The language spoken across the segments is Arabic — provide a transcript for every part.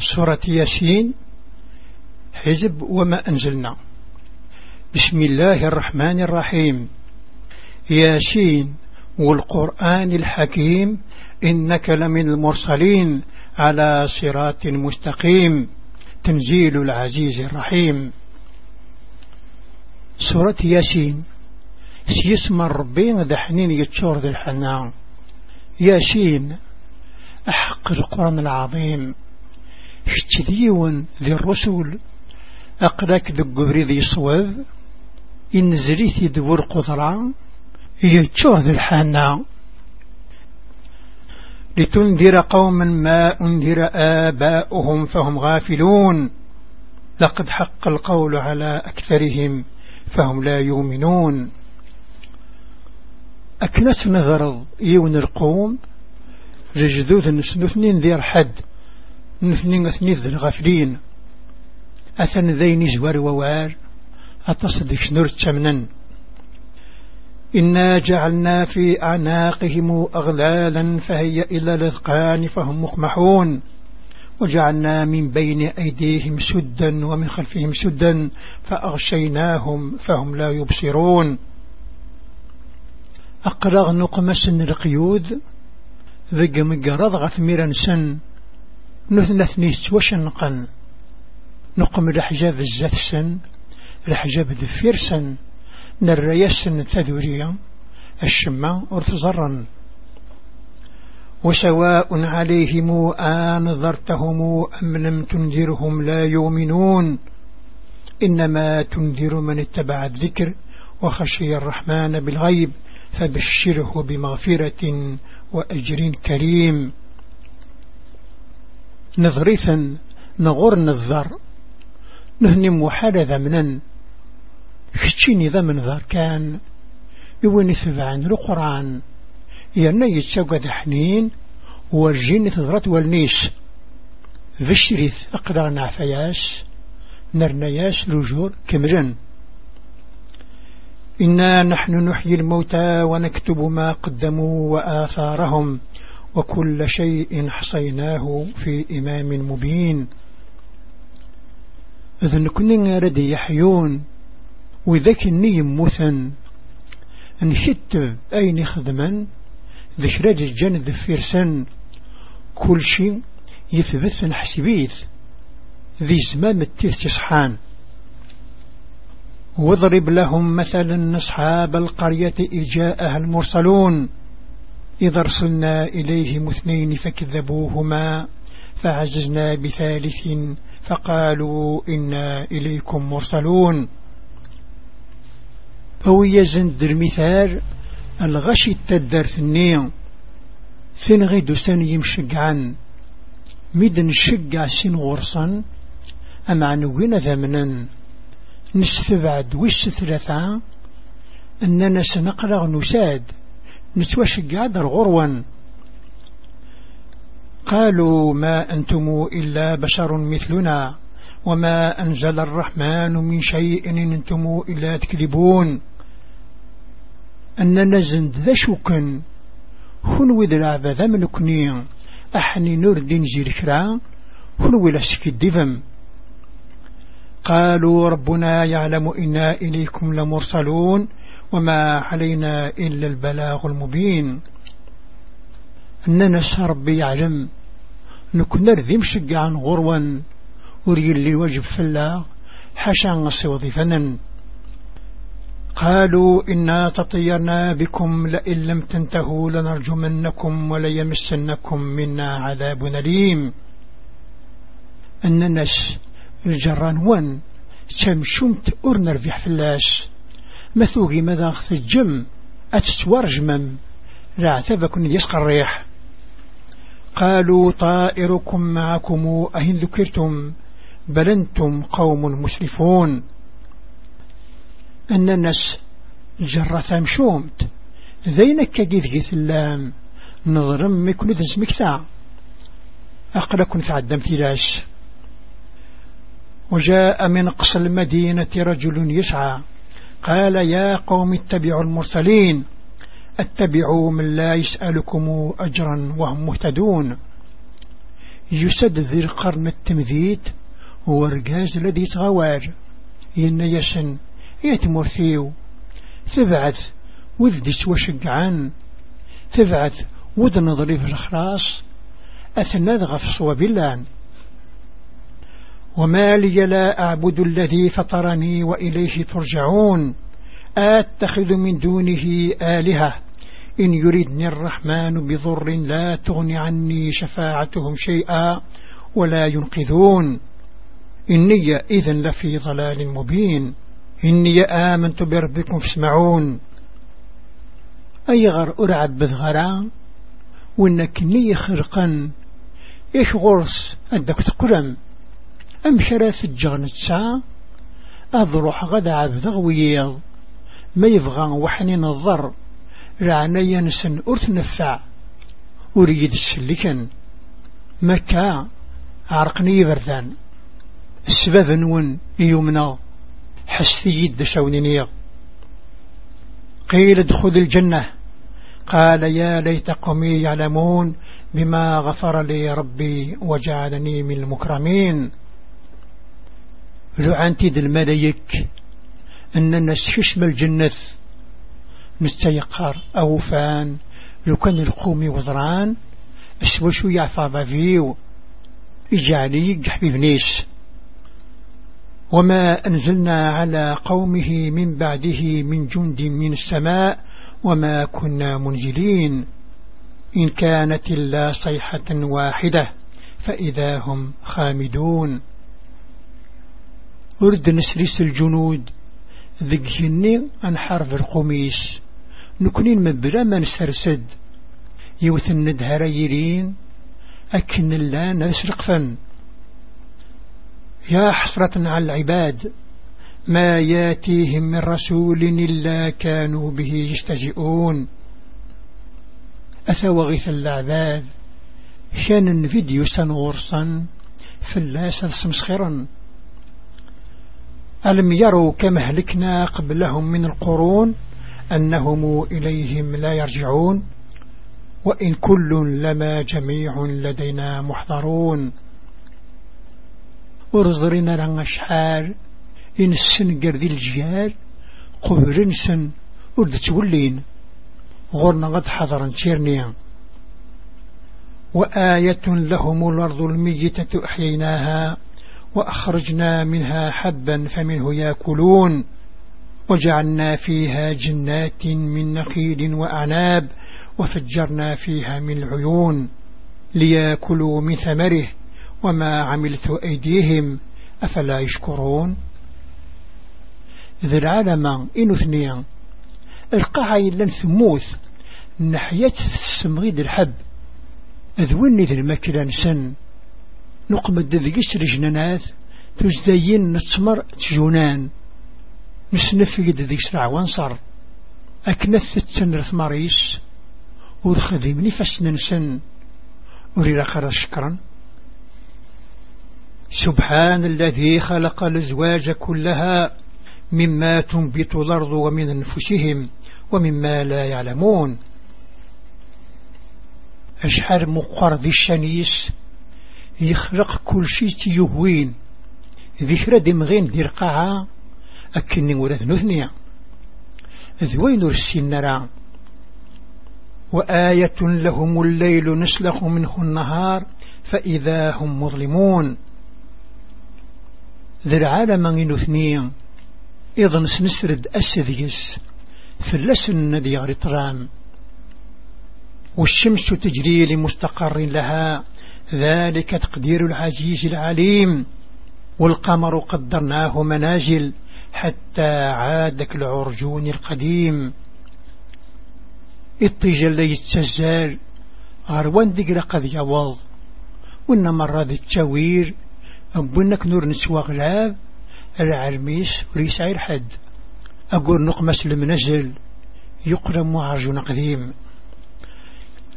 سورة ياسين حزب وما أنزلنا. بسم الله الرحمن الرحيم. ياسين والقرآن الحكيم إنك لمن المرسلين على صراط مستقيم. تنزيل العزيز الرحيم. سورة ياسين سيسمى الربين دحنين يتشور ذي الحنان. ياسين أحق القرآن العظيم. اشتديون ذي الرسول أقلك ذي القبر ذي صواب إنزليث ذو القدرة يتشور ذي الحنان لتنذر قوما ما أنذر آباؤهم فهم غافلون. لقد حق القول على أكثرهم فهم لا يؤمنون. أكنس نظر يون القوم. لجذوذ نسنثنين ذي حد نثنين اثنين ذي الغافلين. أثن ذين زوار ووار. أتصدق شنور تشمنا إنا جعلنا في أعناقهم أغلالا فهي إلى الأذقان فهم مقمحون وجعلنا من بين أيديهم سدا ومن خلفهم سدا فأغشيناهم فهم لا يبصرون. أقرغ نقمس القيود. ذق مقرض غثميرا سن. نثنثنيس وشنقا نقم الأحجاب الزث سن الأحجاب ذفير سن نريسن تذوريا الشماء ارتزرا وسواء عليهم آنذرتهم أم لم تنذرهم لا يؤمنون. إنما تنذر من اتبع الذكر وخشي الرحمن بالغيب فبشره بمغفرة وأجر كريم. نظريثا نغور نظر نهني محال ذمنا كتشيني ذمن ذار كان يوني ثبعان القرآن. يرنا يتساقى ذحنين والجين تضرت والنيس. بشريث أقدر نعفياس نرنياس لجور كمرن. إنا نحن نحيي الموتى ونكتب ما قدموا وآثارهم. وكل شيء حصيناه في إمام مبين. إذن كنا ردي يحيون وذاك النيم مثن. نشت أين خدما ذكرى الجن ذفيرسن كل شيء يثبت نحسبيث ذي زمام التيث تصحان. واضرب لهم مثلا أصحاب القرية إذ جاءها المرسلون. إذا ارسلنا إليهم اثنين فكذبوهما فعززنا بثالث فقالوا إنا إليكم مرسلون. أو يزند المثال الغشي التدر ثنين ثن غيدو ثاني يمشقعا ميدن الشقع سين غرصا أم عنوين ذمنا نستبعد وش ثلاثة أننا سنقرأ نساد. نتوشق هذا الغروا قالوا ما أنتم إلا بشر مثلنا وما أنزل الرحمن من شيء إن أنتم إلا تكذبون. أننا زند ذا شكا هنو ذا كنين أحني نور دين زيركرا هنو لسك الدفم. قالوا ربنا يعلم إنا إليكم لمرسلون. وما علينا إلا البلاغ المبين. أننا ربي يعلم نكون نرذي مشقعا غروا وري اللي وجب فلا حاشا نصي وظيفنا قالوا إنا تطيرنا بكم لئن لم تنتهوا لنرجمنكم وليمسنكم منا عذاب أليم. أن الناس الجران وان سمشمت أرنر في حفلاش. مثوغي ماذا الجم أتتورجمم لا اعتبكن يسقى الريح قالوا طائركم معكم أهن ذكرتم بل أنتم قوم مسرفون أن الناس جرة مشومت ذينك كجيث جيث اللام نظرم مكن ذزمك ثا أقلكن في فلاش وجاء من قصى المدينة رجل يسعى. قال يا قوم اتبعوا المرسلين. أتبعوا من لا يسألكم أجرا وهم مهتدون. يسد ذي القرن التمذيت هو الرقاز الذي يتغوار ين يسن يتمرثيو ثبعت وذدس وشقعان. ثبعت وذن ظريف الخراص أثنى غف صواب وما لي لا أعبد الذي فطرني وإليه ترجعون. أتخذ من دونه آلهة. إن يردني الرحمن بضر لا تغني عني شفاعتهم شيئا ولا ينقذون. إني إذن لفي ضلال مبين. إني آمنت بربكم فاسمعون. أيغر أرعب بذغرا؟ وإنك ني خرقا. إيش غرس أدك تقرم أم شراث الجغن الساعة أضرح غدا عبد غويض ما يبغى وحنين الضر رعنا ينسن أرث نفع. أريد السلكن. مكة عرقني بردان السبب نون يومنا حستي يد شونيني قيل ادخل الجنة. قال يا ليت قومي يعلمون بما غفر لي ربي وجعلني من المكرمين. لعنتي ذي الملايك أننا ششم الجنة نستيقر أوفان. لو كان القومي وزران اسوشو يعفى بافيو. إجعلي حبيب نيس. وما أنزلنا على قومه من بعده من جند من السماء وما كنا منزلين. إن كانت إلا صيحة واحدة فإذا هم خامدون. أرد نسرس الجنود. ذقهني عن حرف القميس نكونين من بلا ما نسترسد يوثن ندهر يرين. أكن الله نسرق فن يا حسرة على العباد. ما ياتيهم من رسول إلا كانوا به يستجئون. أثوغث العباد كان فيديو سنورصا فلاس السمسخرا ألم يروا كما هلكنا قبلهم من القرون أنهم إليهم لا يرجعون؟ وإن كل لما جميع لدينا محضرون. ورزرنا لنا شحال إن السن قرذي الجيال قبر نسن ورد تولين. غرنا قد حضرا تيرنيا وآية لهم الأرض الميتة أحييناها. وأخرجنا منها حبا فمنه يأكلون وجعلنا فيها جنات من نخيل وأعناب وفجرنا فيها من العيون ليأكلوا من ثمره وما عملت أيديهم أفلا يشكرون ذي العالم إنو ثنيا القاعة إلا ثموث نحية السمغيد الحب أذوني ذي المكلا سن نقمد ذي قسر جنانات تزدين نتمر تجونان. نسنفيد ذي سرع وانصر. أكنث التنرث مريس ورخذي فسنا نسن وريرا خرج شكرا. سبحان الذي خلق الأزواج كلها مما تنبت الأرض ومن أنفسهم ومما لا يعلمون. أشحر مقر ذي الشنيس يخلق كل شيء تيهوين ذكرى دمغين دي رقاعة أكني ورث نثنيا ذوين السنرا وآية لهم الليل نسلخ منه النهار فإذا هم مظلمون. ذي العالم نثنيا إذن سنسرد أسذيس فلسن ذي غرطرام والشمس تجري لمستقر لها. ذلك تقدير العزيز العليم والقمر قدرناه منازل حتى عاد كالعرجون القديم. اللي يتسجل غروان دقل قد يوض وإن مرة ذي التوير أبنك نور نسوى غلاب العرميس وريسعي الحد أقول نقمس المنزل يقرم عرجون قديم.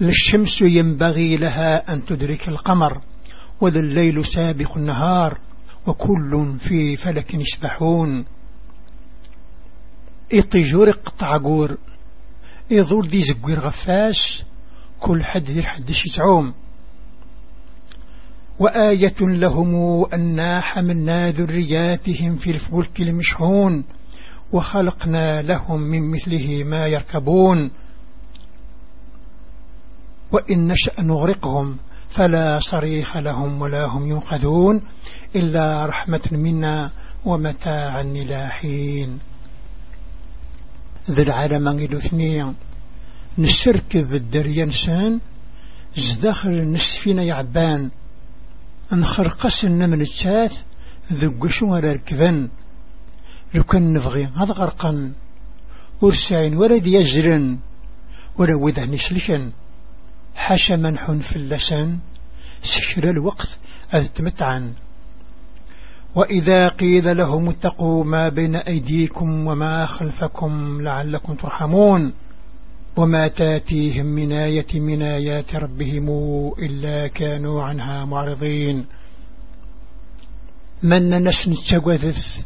للشمس ينبغي لها أن تدرك القمر وذا الليل سابق النهار وكل في فلك يسبحون. إطيجور قطع قور إذور دي زقوير غفاش كل حد دير حد يتعوم وآية لهم أنا حملنا ذرياتهم في الفلك المشحون وخلقنا لهم من مثله ما يركبون. وإن نشأ نغرقهم فلا صريخ لهم ولا هم ينقذون إلا رحمة منا ومتاعا إلى حين. ذي العالم الاثنين نسركب الدريانسان زداخل النسفين يعبان. نخرقسنا من التاث ذقشو ولا ركبا لو كان نبغي هذا غرقا. ورسعين ولا ديجرن ولا وذا نسلكا حاشا منح في اللسان. سكر الوقت أذ تمتعا وإذا قيل لهم اتقوا ما بين أيديكم وما خلفكم لعلكم ترحمون. وما تأتيهم من آية من آيات ربهم إلا كانوا عنها معرضين. من نسن التقوذث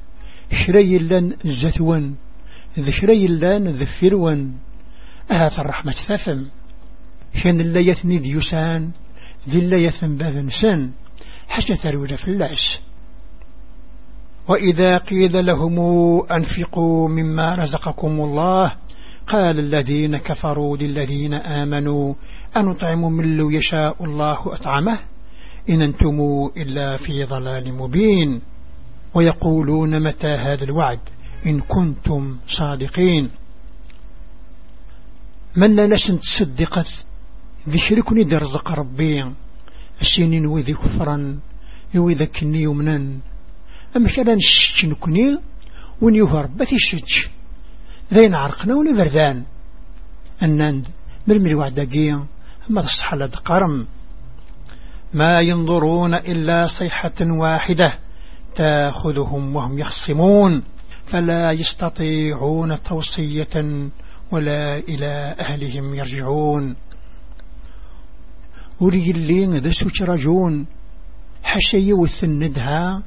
شري لن زثوا ذكري لن ذفروا أهات الرحمة ثفم كان اللي يثني ديوسان؟ ذي اللي يثن بذنسان حتى ثرول في اللاس وإذا قيل لهم أنفقوا مما رزقكم الله قال الذين كفروا للذين آمنوا أنطعم من لو يشاء الله أطعمه؟ إن أنتم إلا في ضلال مبين. ويقولون متى هذا الوعد؟ إن كنتم صادقين. من لا نسن تصدقت ذكركني درزق ربي السنين وذي كفرا وذا كني يمنا أما كلا نشتنكني ون يهرب بثي الشتش ذين عرقنا ونبردان النند مرمي الوعدقية ما تصح قرم. ما ينظرون إلا صيحة واحدة تاخذهم وهم يخصمون. فلا يستطيعون توصية ولا إلى أهلهم يرجعون. ولي اللي ذا سوتراجون حشي وثندها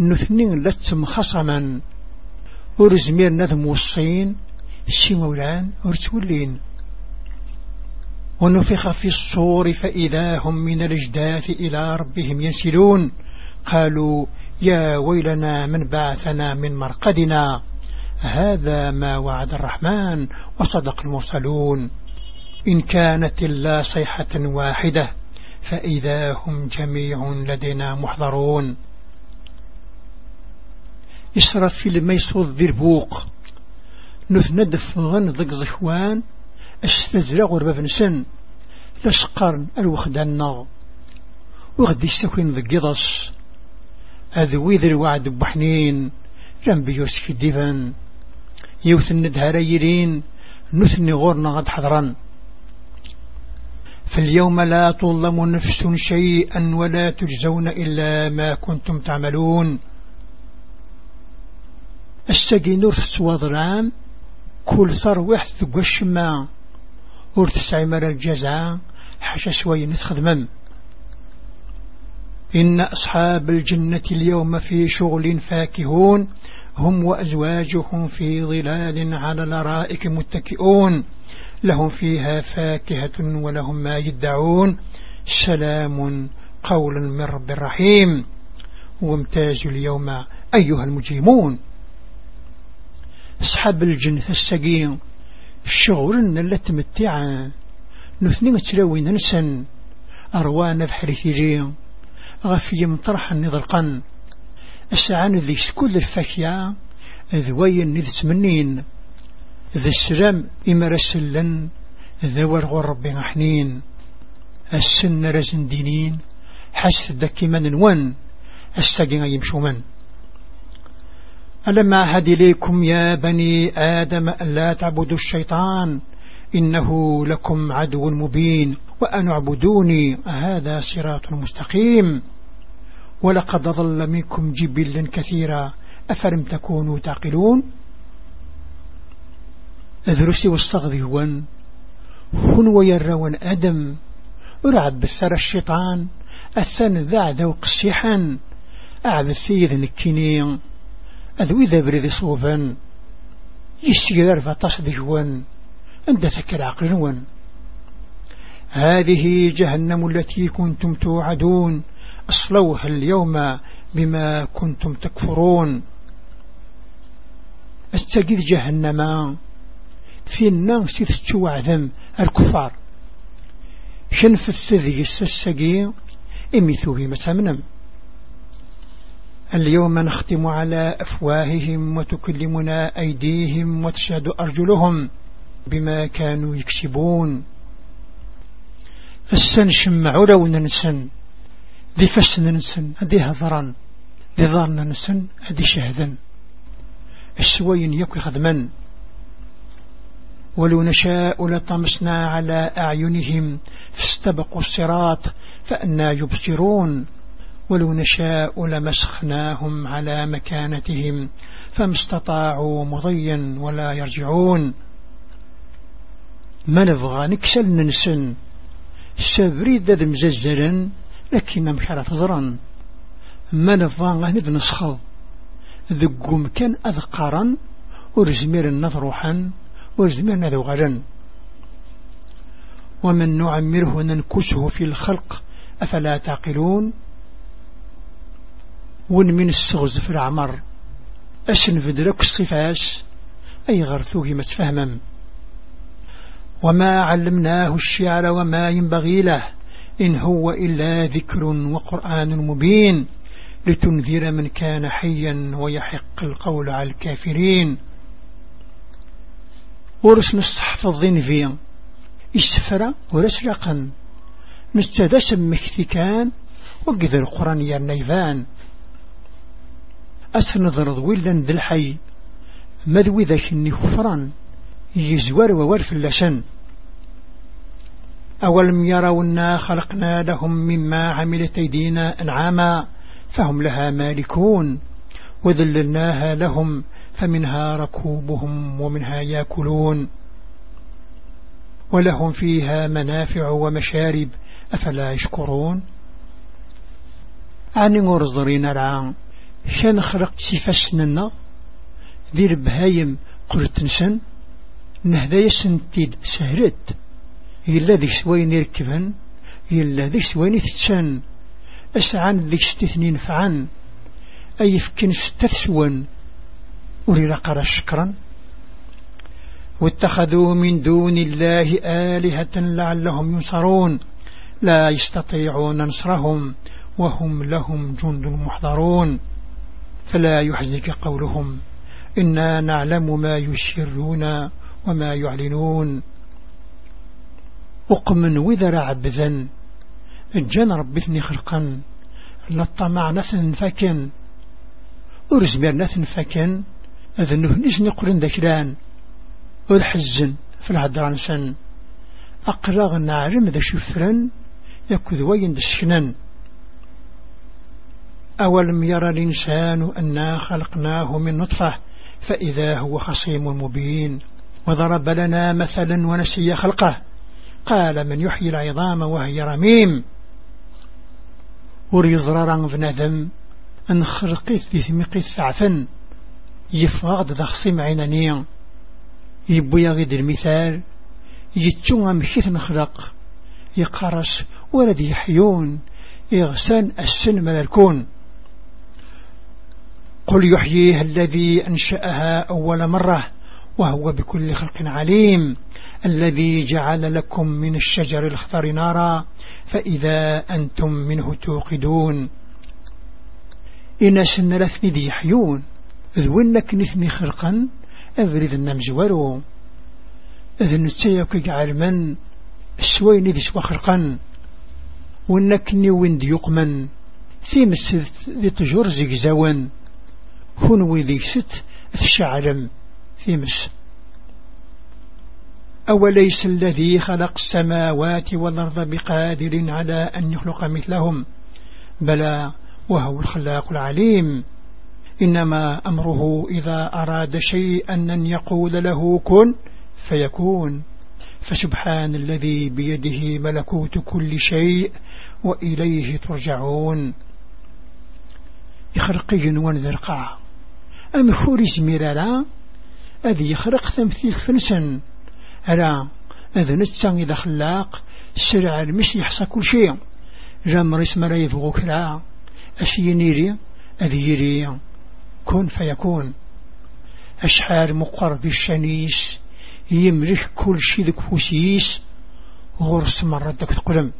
نثنين لتم خصما. ورزمير نذم والصين شي مولان ورتولين. ونفخ في الصور فإذا هم من الإجداث إلى ربهم ينسلون. قالوا يا ويلنا من بعثنا من مرقدنا؟ هذا ما وعد الرحمن وصدق المرسلون. إن كانت إلا صيحة واحدة فإذا هم جميع لدينا محضرون. إسرف في الميصود ذي البوق نثندف غن ضق زخوان استزرق غربة نسن تسقرن الوخدان وغدي السكين ذي قضص أذوي ذي الوعد بحنين جنب يوسف الدفن يوثن ندهر نثني غورنا غد حضرا فاليوم لا تظلم نفس شيئا ولا تجزون إلا ما كنتم تعملون. السجين في وضران كل ثروح ثقو الشماء ورتسعي مر الجزاء حشا شوي نتخدمم. إن أصحاب الجنة اليوم في شغل فاكهون هم وأزواجهم في ظلال على الأرائك متكئون. لهم فيها فاكهة ولهم ما يدعون. سلام قول من رب الرحيم. وامتاز اليوم أيها المجيمون أصحاب الجنة السقيم. الشغل اللي نثني متلوين نسن أروانا بحر ثيري غفي مطرحا نضرقا السعان ذي سكول الفاكية ذوين نذ تمنين ذي السلام إما رسلن ذوى الغر ربي حنين. السن رزن دينين حس دكي من ون السجن يمشو من ألم أعهد إليكم يا بني آدم ألا تعبدوا الشيطان إنه لكم عدو مبين وأن اعبدوني هذا صراط مستقيم. ولقد ظل منكم جبلا كثيرا أفلم تكونوا تعقلون؟ أذرسي والصغذي هون هن ويرون أدم ورعب بثر الشيطان أثن ذا ذوق السيحان أعب الثيذ نكينين أذو إذا بريد صوفا يستيقظر فتصد جوان عند ذكر عقل هذه جهنم التي كنتم توعدون أصلوها اليوم بما كنتم تكفرون. أستجد جهنم في الناس ستشو عذم الكفار. شنف الثذي السسقي إمثوا بما تمنم اليوم نختم على أفواههم وتكلمنا أيديهم وتشهد أرجلهم بما كانوا يكسبون. السن لو ننسن ذي فسن ننسن ذي هضرا ذي ضار ننسن ذي شهدا السوين يكوي خدما ولو نشاء لطمسنا على أعينهم. فاستبقوا الصراط فأنا يبصرون. ولو نشاء لمسخناهم على مكانتهم فما استطاعوا مضيا ولا يرجعون. ما نبغى نكسل ننسن. سابريد ذا مززلا لكن مشارة تزرا ما نبغى غنب نسخض. ذقوم كان أذقارا ورزمير النظروحا ورزمير نذوغلا ومن نعمره ننكسه في الخلق أفلا تعقلون؟ ون من السغز في العمر أشن فدرك الصفاش؟ أي غرثوه ما تفهمم. وما علمناه الشعر وما ينبغي له إن هو إلا ذكر وقرآن مبين لتنذر من كان حيا ويحق القول على الكافرين. ورس نستحفظ ذنفيا استفرى ورسلقا نستدس مكثكان وقذر القرآن يا النيفان أسنظر ولا ذي الحي. مذوي ذاك النفران. يزور وورف اللسن أولم يرونا خلقنا لهم مما عملت أيدينا أنعاما فهم لها مالكون. وذللناها لهم فمنها ركوبهم ومنها ياكلون. ولهم فيها منافع ومشارب. أفلا يشكرون؟ عني مرضرين العام شان خلق سفسننا ذي ربهايم قلت نسن نهدا يسنتيد سهرت يلا ذيك سوين يركبن؟ يلا ذيك سوين يتسن أسعان ذيك ستثنين فعن؟ أي فكن ستثسون أريد قرى شكرا. واتخذوا من دون الله آلهة لعلهم ينصرون. لا يستطيعون نصرهم وهم لهم جند محضرون. فلا يحزنك قولهم. إنا نعلم ما يشرون وما يعلنون. أقمن وذر عبذا الجن ربثني خلقا. للطمع نثن فكن. ورزمير نثن فكن. أذنه نجني قرن ذكران والحزن في العدران سن. أقرغ نعلم ذا شفرا يكذ وين دسكنن أولم يرى الإنسان أنا خلقناه من نطفة فإذا هو خصيم مبين. وضرب لنا مثلا ونسي خلقه. قال من يحيي العظام وهي رميم. وريزرارا فنذم أن خرقيت ذي ثمقيت ثعفا يفغض خصيم عينانيا يبو يغيد المثال. يتشوى مشيث نخلق يقرس ولد يحيون. يغسان السن من الكون. قل يحييها الذي أنشأها أول مرة وهو بكل خلق عليم. الذي جعل لكم من الشجر الأخضر نارا. فإذا أنتم منه توقدون. إن سن لثني ذي حيون. ذوينك نثني خلقا؟ أبرد النمزورو إذن نتسيك علما السوين ذي خلقا. ونكني وين في مسد ذي تجور زيك هنوي ذي ست الشعلم في مس. أوليس الذي خلق السماوات والأرض بقادر على أن يخلق مثلهم؟ بلى وهو الخلاق العليم. إنما أمره إذا أراد شيئا أن يقول له كن فيكون. فسبحان الذي بيده ملكوت كل شيء وإليه ترجعون. يخرقي ونذرقع أم خورج ميرالا؟ أذي يخرق تمثيل فنسا ألا أذن نتسان إذا خلاق السرع المس يحصى كل شيء. جامر اسم ريف غكرا أسينيري أذيري كن فيكون. أشحار مقر في الشنيس يملك كل شي ذك فوسيس غرس مرة تقلم